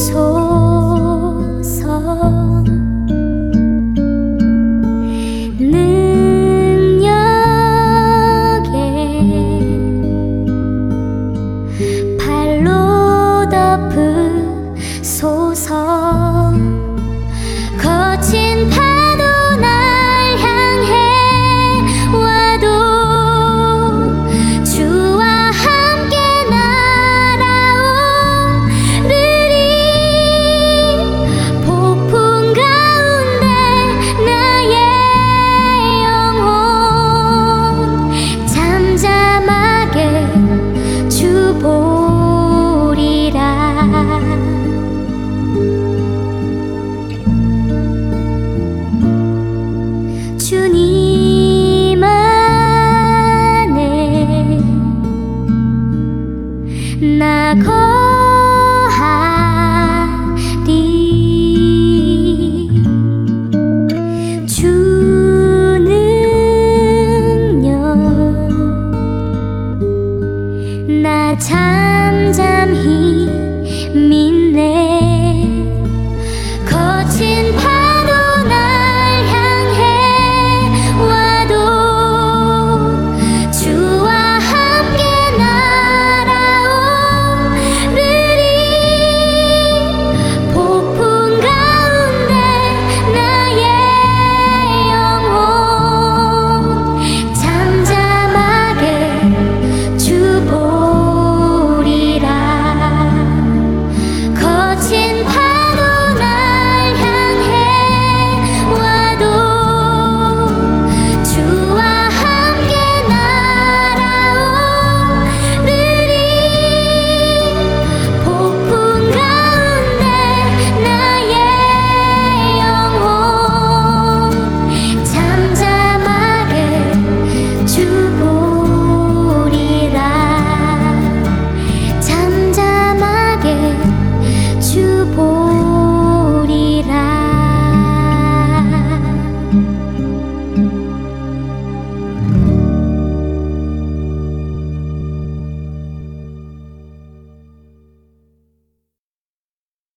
소서. 능력에 발로 덮으소서. 거친 잠잠히 믿네.